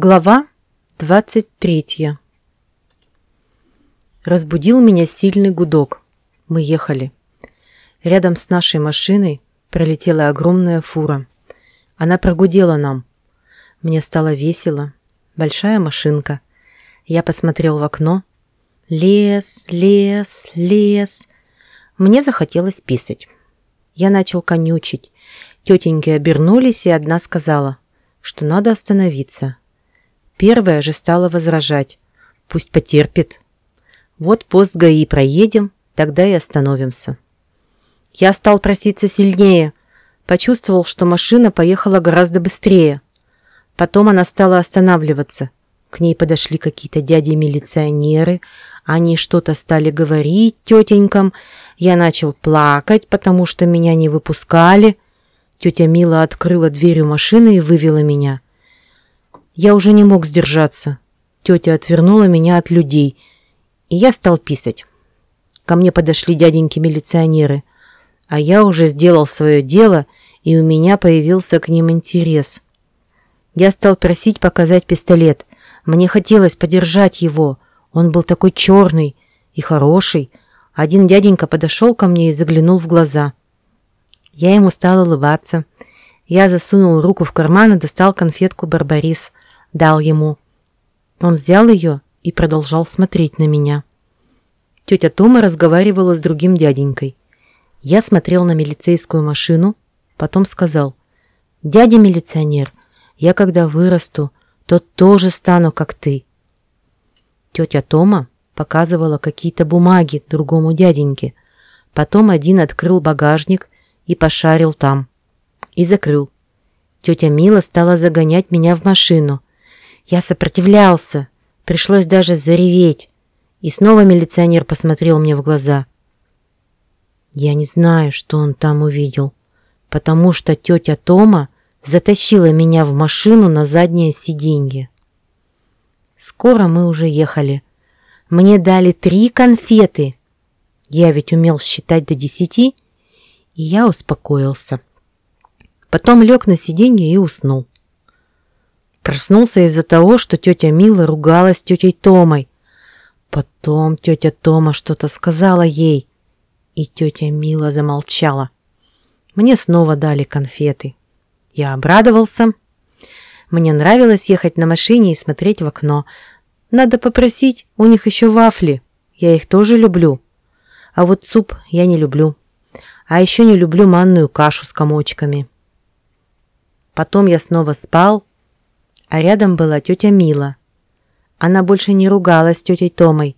Глава 23 Разбудил меня сильный гудок. Мы ехали. Рядом с нашей машиной пролетела огромная фура. Она прогудела нам. Мне стало весело. Большая машинка. Я посмотрел в окно. Лес, лес, лес. Мне захотелось писать. Я начал конючить. Тетеньки обернулись, и одна сказала, что надо остановиться. Первая же стала возражать. Пусть потерпит. Вот пост ГАИ проедем, тогда и остановимся. Я стал проситься сильнее. Почувствовал, что машина поехала гораздо быстрее. Потом она стала останавливаться. К ней подошли какие-то дяди-милиционеры. Они что-то стали говорить тетенькам. Я начал плакать, потому что меня не выпускали. Тетя Мила открыла дверь у машины и вывела меня. Я уже не мог сдержаться. Тетя отвернула меня от людей, и я стал писать. Ко мне подошли дяденьки-милиционеры, а я уже сделал свое дело, и у меня появился к ним интерес. Я стал просить показать пистолет. Мне хотелось подержать его. Он был такой черный и хороший. Один дяденька подошел ко мне и заглянул в глаза. Я ему стал улыбаться. Я засунул руку в карман и достал конфетку «Барбарис» дал ему. Он взял ее и продолжал смотреть на меня. Тетя Тома разговаривала с другим дяденькой. Я смотрел на милицейскую машину, потом сказал, «Дядя милиционер, я когда вырасту, то тоже стану, как ты». Тетя Тома показывала какие-то бумаги другому дяденьке. Потом один открыл багажник и пошарил там. И закрыл. Тетя Мила стала загонять меня в машину. Я сопротивлялся. Пришлось даже зареветь. И снова милиционер посмотрел мне в глаза. Я не знаю, что он там увидел, потому что тетя Тома затащила меня в машину на заднее сиденье. Скоро мы уже ехали. Мне дали три конфеты. Я ведь умел считать до десяти, и я успокоился. Потом лег на сиденье и уснул. Проснулся из-за того, что тетя Мила ругалась с тетей Томой. Потом тетя Тома что-то сказала ей, и тетя Мила замолчала. Мне снова дали конфеты. Я обрадовался. Мне нравилось ехать на машине и смотреть в окно. Надо попросить, у них еще вафли. Я их тоже люблю. А вот суп я не люблю. А еще не люблю манную кашу с комочками. Потом я снова спал, а рядом была тетя Мила. Она больше не ругалась с тетей Томой.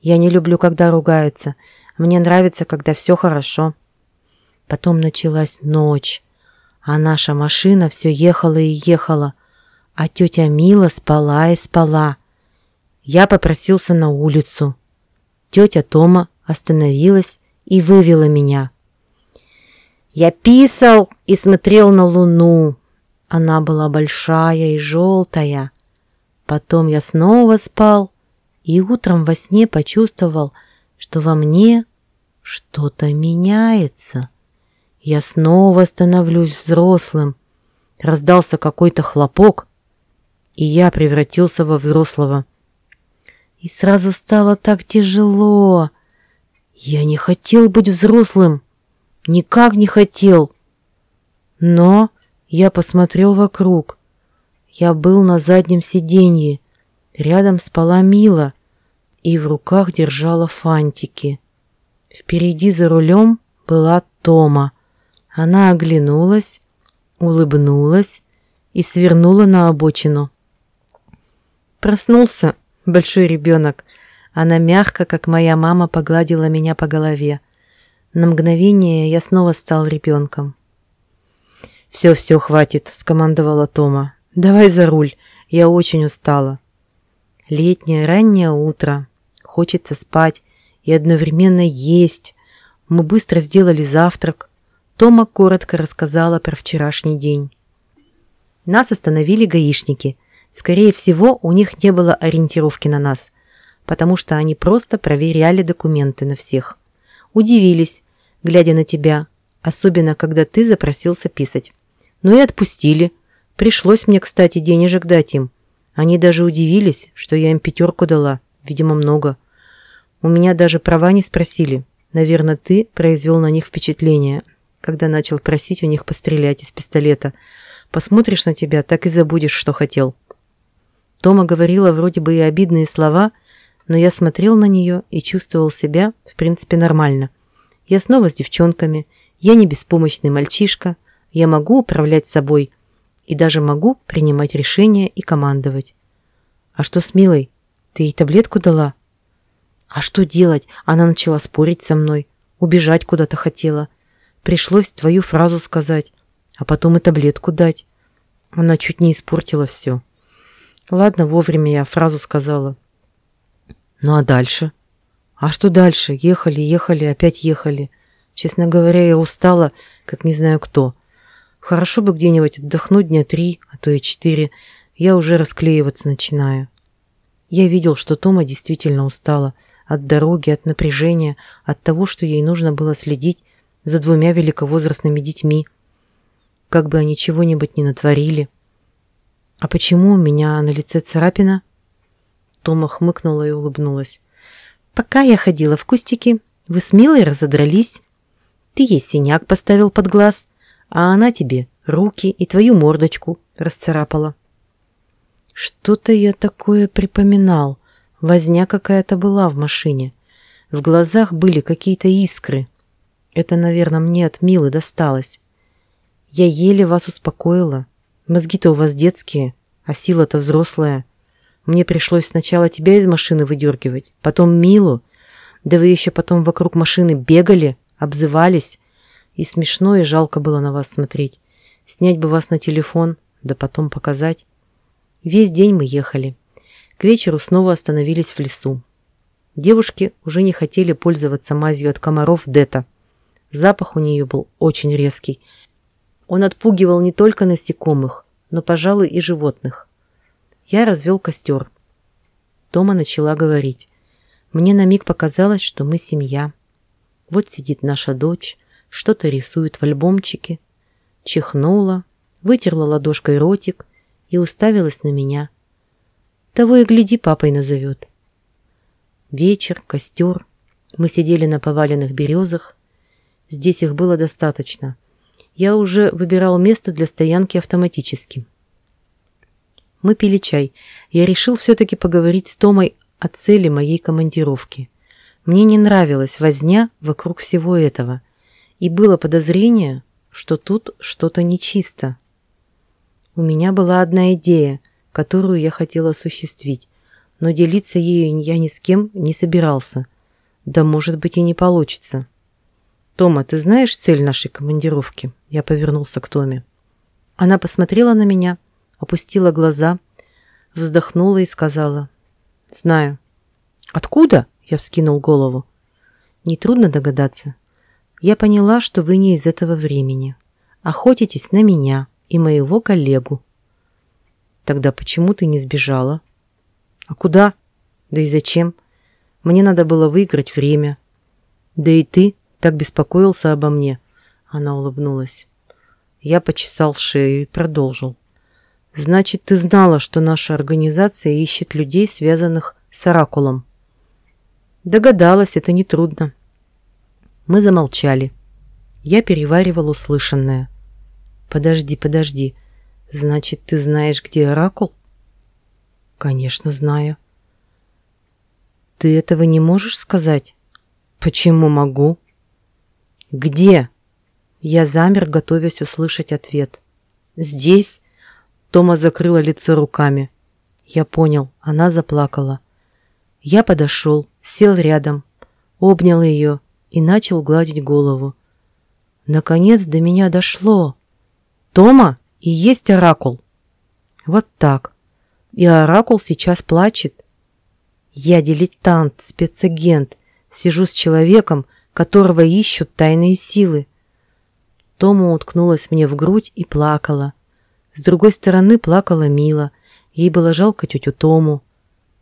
Я не люблю, когда ругаются. Мне нравится, когда все хорошо. Потом началась ночь, а наша машина все ехала и ехала, а тетя Мила спала и спала. Я попросился на улицу. Тетя Тома остановилась и вывела меня. Я писал и смотрел на луну. Она была большая и желтая. Потом я снова спал и утром во сне почувствовал, что во мне что-то меняется. Я снова становлюсь взрослым. Раздался какой-то хлопок, и я превратился во взрослого. И сразу стало так тяжело. Я не хотел быть взрослым. Никак не хотел. Но я посмотрел вокруг. Я был на заднем сиденье. Рядом спала Мила и в руках держала фантики. Впереди за рулем была Тома. Она оглянулась, улыбнулась и свернула на обочину. Проснулся большой ребенок. Она мягко, как моя мама, погладила меня по голове. На мгновение я снова стал ребенком. «Все-все, хватит», — скомандовала Тома. «Давай за руль, я очень устала». Летнее раннее утро. Хочется спать и одновременно есть. Мы быстро сделали завтрак. Тома коротко рассказала про вчерашний день. Нас остановили гаишники. Скорее всего, у них не было ориентировки на нас, потому что они просто проверяли документы на всех. Удивились, глядя на тебя, особенно когда ты запросился писать. Ну и отпустили. Пришлось мне, кстати, денежек дать им. Они даже удивились, что я им пятерку дала, видимо, много. У меня даже права не спросили. Наверное, ты произвел на них впечатление, когда начал просить у них пострелять из пистолета. Посмотришь на тебя, так и забудешь, что хотел. Тома говорила вроде бы и обидные слова, но я смотрел на нее и чувствовал себя, в принципе, нормально. Я снова с девчонками, я не беспомощный мальчишка, я могу управлять собой и даже могу принимать решения и командовать. А что с Милой? Ты ей таблетку дала? А что делать? Она начала спорить со мной, убежать куда-то хотела. Пришлось твою фразу сказать, а потом и таблетку дать. Она чуть не испортила все. Ладно, вовремя я фразу сказала. Ну а дальше? А что дальше? Ехали, ехали, опять ехали. Честно говоря, я устала, как не знаю кто. Хорошо бы где-нибудь отдохнуть дня три, а то и четыре. Я уже расклеиваться начинаю. Я видел, что Тома действительно устала. От дороги, от напряжения, от того, что ей нужно было следить за двумя великовозрастными детьми. Как бы они чего-нибудь не натворили. А почему у меня на лице царапина? Тома хмыкнула и улыбнулась. «Пока я ходила в кустики, вы с Милой разодрались. Ты ей синяк поставил под глаз, а она тебе руки и твою мордочку расцарапала». Что-то я такое припоминал. Возня какая-то была в машине. В глазах были какие-то искры. Это, наверное, мне от Милы досталось. Я еле вас успокоила. Мозги-то у вас детские, а сила-то взрослая. Мне пришлось сначала тебя из машины выдергивать, потом Милу. Да вы еще потом вокруг машины бегали, обзывались. И смешно, и жалко было на вас смотреть. Снять бы вас на телефон, да потом показать. Весь день мы ехали. К вечеру снова остановились в лесу. Девушки уже не хотели пользоваться мазью от комаров Дета. Запах у нее был очень резкий. Он отпугивал не только насекомых, но, пожалуй, и животных. Я развел костер. Тома начала говорить. Мне на миг показалось, что мы семья. Вот сидит наша дочь, что-то рисует в альбомчике. Чихнула, вытерла ладошкой ротик и уставилась на меня. Того и гляди, папой назовет. Вечер, костер. Мы сидели на поваленных березах. Здесь их было достаточно. Я уже выбирал место для стоянки автоматически. Мы пили чай. Я решил все-таки поговорить с Томой о цели моей командировки. Мне не нравилась возня вокруг всего этого. И было подозрение, что тут что-то нечисто. У меня была одна идея, которую я хотел осуществить, но делиться ею я ни с кем не собирался. Да, может быть, и не получится. «Тома, ты знаешь цель нашей командировки?» Я повернулся к Томе. Она посмотрела на меня, опустила глаза, вздохнула и сказала. «Знаю». «Откуда?» – я вскинул голову. «Нетрудно догадаться. Я поняла, что вы не из этого времени. Охотитесь на меня и моего коллегу». «Тогда почему ты не сбежала?» «А куда? Да и зачем? Мне надо было выиграть время. Да и ты так беспокоился обо мне». Она улыбнулась. Я почесал шею и продолжил. «Значит, ты знала, что наша организация ищет людей, связанных с Оракулом?» «Догадалась, это нетрудно». Мы замолчали. Я переваривал услышанное. «Подожди, подожди. Значит, ты знаешь, где Оракул?» «Конечно, знаю». «Ты этого не можешь сказать?» «Почему могу?» «Где?» Я замер, готовясь услышать ответ. «Здесь?» Тома закрыла лицо руками. Я понял, она заплакала. Я подошел, сел рядом, обнял ее и начал гладить голову. Наконец до меня дошло. Тома и есть оракул. Вот так. И оракул сейчас плачет. Я дилетант, спецагент, сижу с человеком, которого ищут тайные силы. Тома уткнулась мне в грудь и плакала. С другой стороны плакала Мила. Ей было жалко тетю Тому.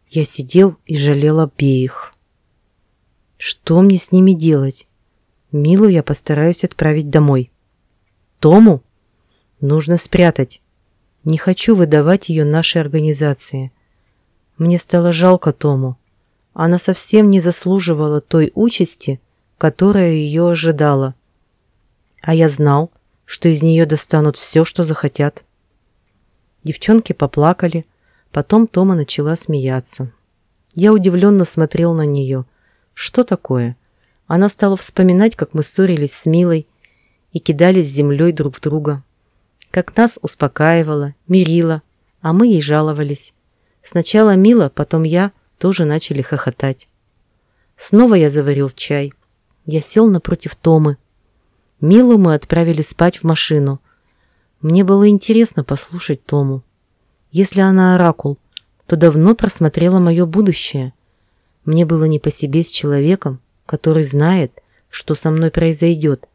Я сидел и жалел обеих. Что мне с ними делать? Милу я постараюсь отправить домой. Тому нужно спрятать. Не хочу выдавать ее нашей организации. Мне стало жалко Тому. Она совсем не заслуживала той участи, которая ее ожидала. А я знал, что из нее достанут все, что захотят. Девчонки поплакали, потом Тома начала смеяться. Я удивленно смотрел на нее. Что такое? Она стала вспоминать, как мы ссорились с Милой и кидались землей друг в друга. Как нас успокаивала, мирила, а мы ей жаловались. Сначала Мила, потом я тоже начали хохотать. Снова я заварил чай. Я сел напротив Томы. Милу мы отправили спать в машину. Мне было интересно послушать Тому. Если она оракул, то давно просмотрела мое будущее. Мне было не по себе с человеком, который знает, что со мной произойдет.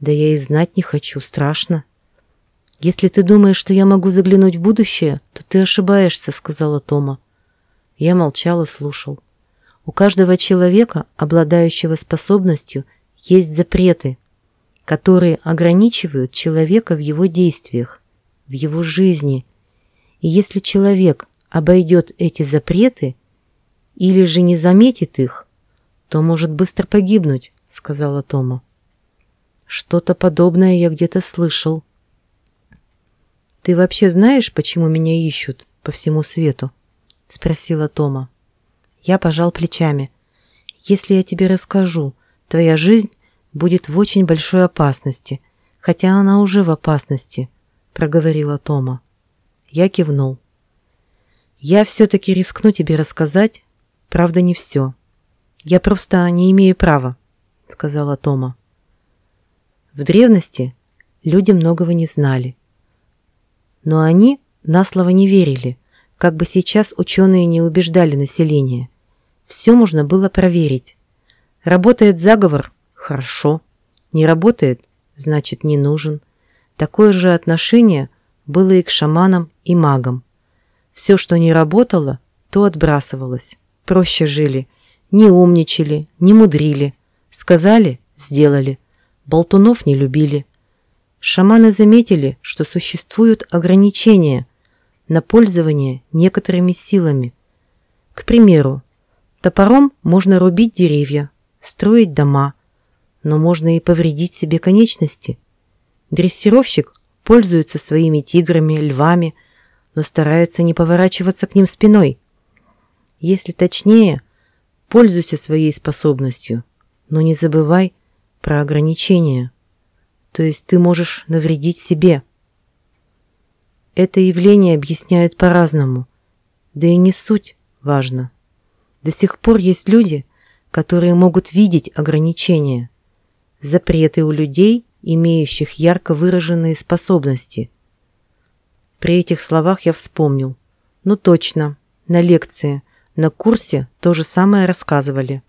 Да я и знать не хочу, страшно. «Если ты думаешь, что я могу заглянуть в будущее, то ты ошибаешься», — сказала Тома. Я молчал и слушал. У каждого человека, обладающего способностью, есть запреты, которые ограничивают человека в его действиях, в его жизни. И если человек обойдет эти запреты или же не заметит их, то может быстро погибнуть, сказала Тома. Что-то подобное я где-то слышал. Ты вообще знаешь, почему меня ищут по всему свету? спросила Тома. Я пожал плечами. Если я тебе расскажу, твоя жизнь будет в очень большой опасности, хотя она уже в опасности», — проговорила Тома. Я кивнул. «Я все-таки рискну тебе рассказать, правда не все. Я просто не имею права», — сказала Тома. В древности люди многого не знали. Но они на слово не верили, как бы сейчас ученые не убеждали население. Все можно было проверить. Работает заговор Хорошо. Не работает? Значит, не нужен. Такое же отношение было и к шаманам, и магам. Все, что не работало, то отбрасывалось. Проще жили. Не умничали, не мудрили. Сказали – сделали. Болтунов не любили. Шаманы заметили, что существуют ограничения на пользование некоторыми силами. К примеру, топором можно рубить деревья, строить дома – но можно и повредить себе конечности. Дрессировщик пользуется своими тиграми, львами, но старается не поворачиваться к ним спиной. Если точнее, пользуйся своей способностью, но не забывай про ограничения. То есть ты можешь навредить себе. Это явление объясняют по-разному, да и не суть важно. До сих пор есть люди, которые могут видеть ограничения, запреты у людей, имеющих ярко выраженные способности. При этих словах я вспомнил. Ну точно, на лекции, на курсе то же самое рассказывали.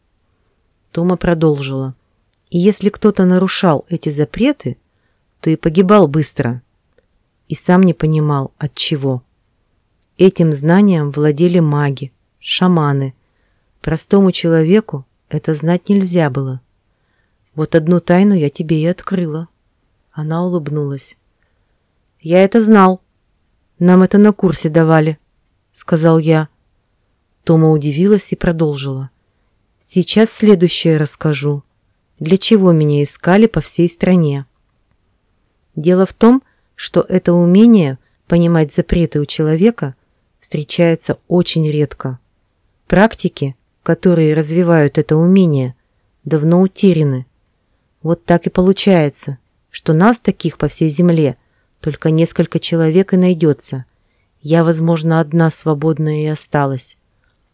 Тома продолжила. И если кто-то нарушал эти запреты, то и погибал быстро. И сам не понимал, от чего. Этим знанием владели маги, шаманы. Простому человеку это знать нельзя было. Вот одну тайну я тебе и открыла. Она улыбнулась. Я это знал. Нам это на курсе давали, сказал я. Тома удивилась и продолжила. Сейчас следующее расскажу. Для чего меня искали по всей стране? Дело в том, что это умение понимать запреты у человека встречается очень редко. Практики, которые развивают это умение, давно утеряны. Вот так и получается, что нас таких по всей земле только несколько человек и найдется. Я, возможно, одна свободная и осталась.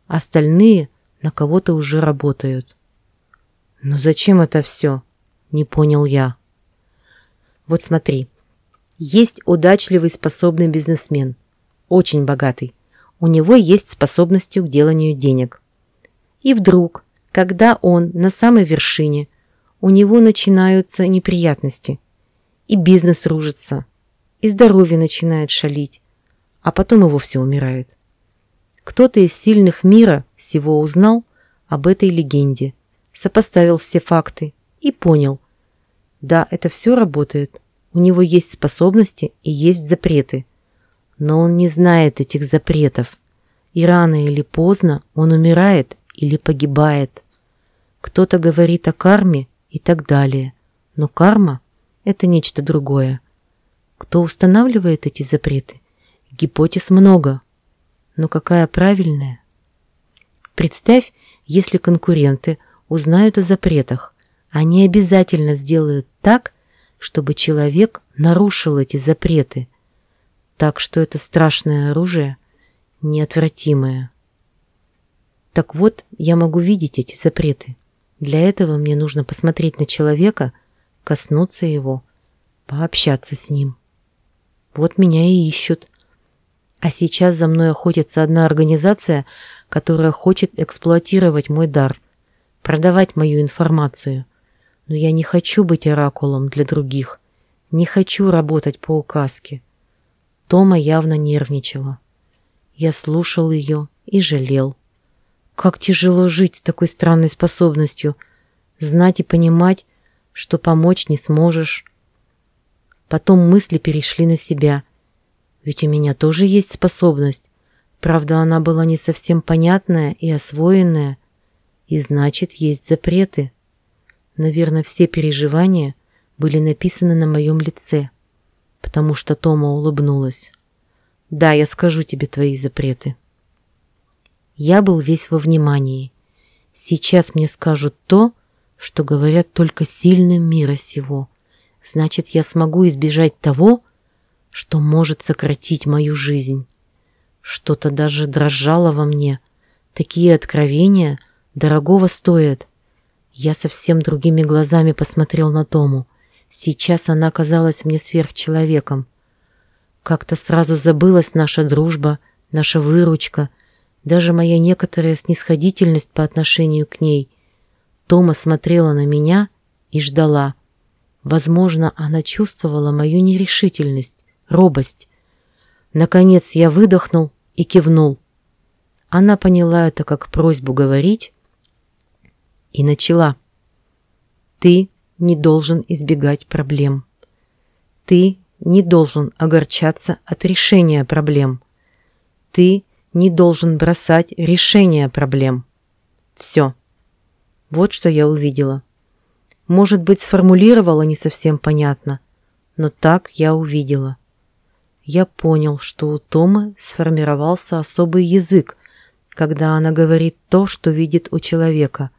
Остальные на кого-то уже работают. Но зачем это все? Не понял я. Вот смотри. Есть удачливый, способный бизнесмен. Очень богатый. У него есть способности к деланию денег. И вдруг, когда он на самой вершине – у него начинаются неприятности. И бизнес ружится, и здоровье начинает шалить, а потом и вовсе умирает. Кто-то из сильных мира всего узнал об этой легенде, сопоставил все факты и понял. Да, это все работает. У него есть способности и есть запреты. Но он не знает этих запретов. И рано или поздно он умирает или погибает. Кто-то говорит о карме и так далее. Но карма – это нечто другое. Кто устанавливает эти запреты? Гипотез много. Но какая правильная? Представь, если конкуренты узнают о запретах, они обязательно сделают так, чтобы человек нарушил эти запреты. Так что это страшное оружие неотвратимое. Так вот, я могу видеть эти запреты. Для этого мне нужно посмотреть на человека, коснуться его, пообщаться с ним. Вот меня и ищут. А сейчас за мной охотится одна организация, которая хочет эксплуатировать мой дар, продавать мою информацию. Но я не хочу быть оракулом для других, не хочу работать по указке. Тома явно нервничала. Я слушал ее и жалел. Как тяжело жить с такой странной способностью. Знать и понимать, что помочь не сможешь. Потом мысли перешли на себя. Ведь у меня тоже есть способность. Правда, она была не совсем понятная и освоенная. И значит, есть запреты. Наверное, все переживания были написаны на моем лице, потому что Тома улыбнулась. «Да, я скажу тебе твои запреты». Я был весь во внимании. Сейчас мне скажут то, что говорят только сильным мира сего. Значит, я смогу избежать того, что может сократить мою жизнь. Что-то даже дрожало во мне. Такие откровения дорогого стоят. Я совсем другими глазами посмотрел на Тому. Сейчас она казалась мне сверхчеловеком. Как-то сразу забылась наша дружба, наша выручка — даже моя некоторая снисходительность по отношению к ней. Тома смотрела на меня и ждала. Возможно, она чувствовала мою нерешительность, робость. Наконец я выдохнул и кивнул. Она поняла это как просьбу говорить и начала. «Ты не должен избегать проблем. Ты не должен огорчаться от решения проблем. Ты не должен бросать решение проблем. Все. Вот что я увидела. Может быть, сформулировала не совсем понятно, но так я увидела. Я понял, что у Томы сформировался особый язык, когда она говорит то, что видит у человека.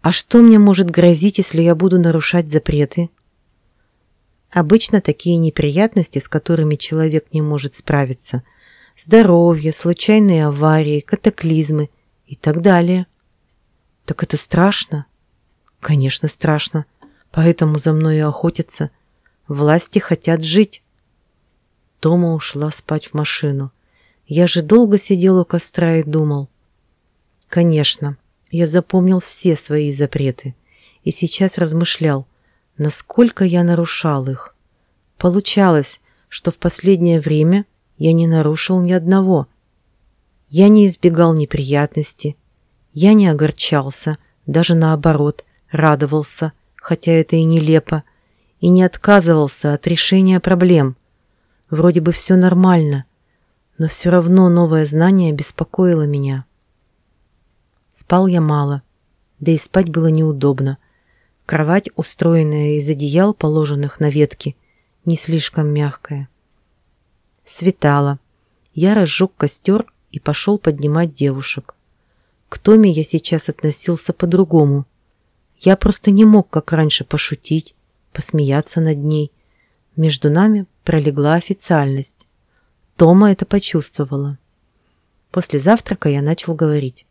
А что мне может грозить, если я буду нарушать запреты? Обычно такие неприятности, с которыми человек не может справиться – здоровье, случайные аварии, катаклизмы и так далее. Так это страшно? Конечно, страшно. Поэтому за мной и охотятся. Власти хотят жить. Тома ушла спать в машину. Я же долго сидел у костра и думал. Конечно, я запомнил все свои запреты и сейчас размышлял, насколько я нарушал их. Получалось, что в последнее время я не нарушил ни одного. Я не избегал неприятностей, я не огорчался, даже наоборот, радовался, хотя это и нелепо, и не отказывался от решения проблем. Вроде бы все нормально, но все равно новое знание беспокоило меня. Спал я мало, да и спать было неудобно. Кровать, устроенная из одеял, положенных на ветки, не слишком мягкая. Светало. Я разжег костер и пошел поднимать девушек. К Томе я сейчас относился по-другому. Я просто не мог, как раньше, пошутить, посмеяться над ней. Между нами пролегла официальность. Тома это почувствовала. После завтрака я начал говорить.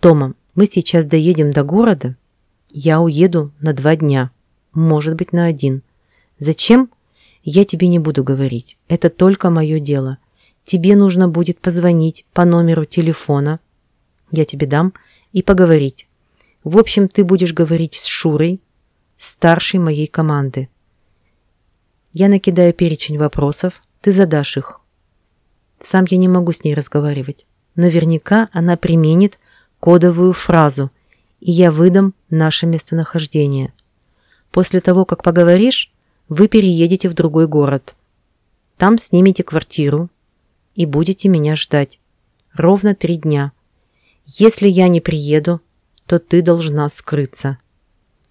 «Тома, мы сейчас доедем до города. Я уеду на два дня, может быть, на один. Зачем? Я тебе не буду говорить. Это только мое дело. Тебе нужно будет позвонить по номеру телефона. Я тебе дам. И поговорить. В общем, ты будешь говорить с Шурой, старшей моей команды. Я накидаю перечень вопросов, ты задашь их. Сам я не могу с ней разговаривать. Наверняка она применит кодовую фразу, и я выдам наше местонахождение. После того, как поговоришь, вы переедете в другой город. Там снимете квартиру и будете меня ждать. Ровно три дня. Если я не приеду, то ты должна скрыться.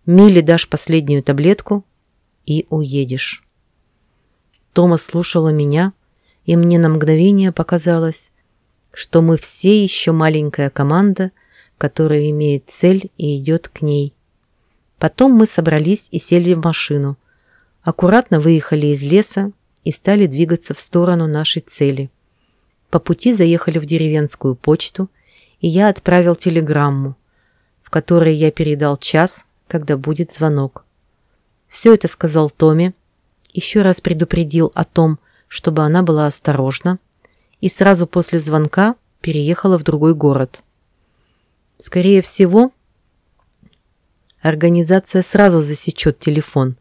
Миле дашь последнюю таблетку и уедешь. Тома слушала меня, и мне на мгновение показалось, что мы все еще маленькая команда, которая имеет цель и идет к ней. Потом мы собрались и сели в машину, аккуратно выехали из леса и стали двигаться в сторону нашей цели. По пути заехали в деревенскую почту, и я отправил телеграмму, в которой я передал час, когда будет звонок. Все это сказал Томе, еще раз предупредил о том, чтобы она была осторожна, и сразу после звонка переехала в другой город. Скорее всего, организация сразу засечет телефон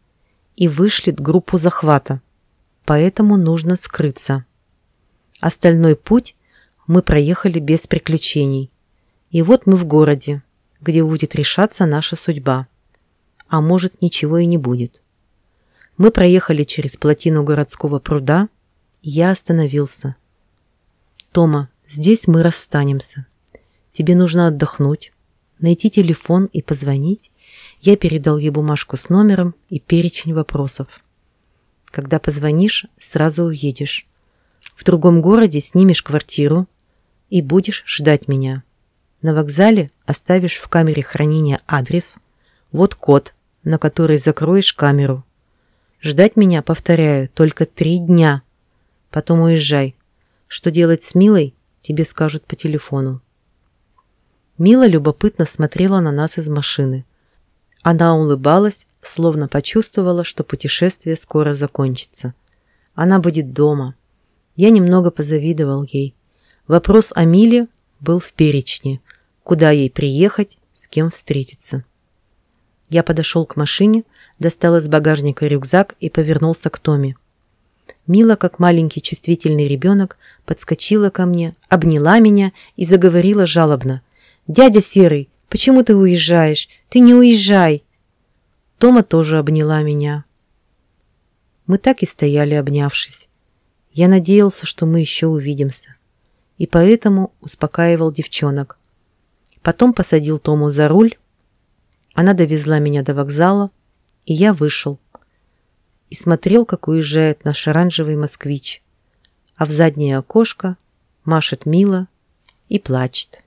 и вышлет группу захвата, поэтому нужно скрыться. Остальной путь мы проехали без приключений. И вот мы в городе, где будет решаться наша судьба. А может, ничего и не будет. Мы проехали через плотину городского пруда, я остановился. «Тома, здесь мы расстанемся. Тебе нужно отдохнуть, найти телефон и позвонить. Я передал ей бумажку с номером и перечень вопросов. Когда позвонишь, сразу уедешь. В другом городе снимешь квартиру и будешь ждать меня. На вокзале оставишь в камере хранения адрес. Вот код, на который закроешь камеру. Ждать меня, повторяю, только три дня. Потом уезжай. Что делать с Милой, тебе скажут по телефону. Мила любопытно смотрела на нас из машины. Она улыбалась, словно почувствовала, что путешествие скоро закончится. Она будет дома. Я немного позавидовал ей. Вопрос о Миле был в перечне. Куда ей приехать, с кем встретиться. Я подошел к машине, достал из багажника рюкзак и повернулся к Томе. Мила, как маленький чувствительный ребенок, подскочила ко мне, обняла меня и заговорила жалобно. «Дядя Серый, почему ты уезжаешь? Ты не уезжай!» Тома тоже обняла меня. Мы так и стояли, обнявшись. Я надеялся, что мы еще увидимся. И поэтому успокаивал девчонок. Потом посадил Тому за руль. Она довезла меня до вокзала, и я вышел. И смотрел, как уезжает наш оранжевый москвич. А в заднее окошко машет Мила и плачет.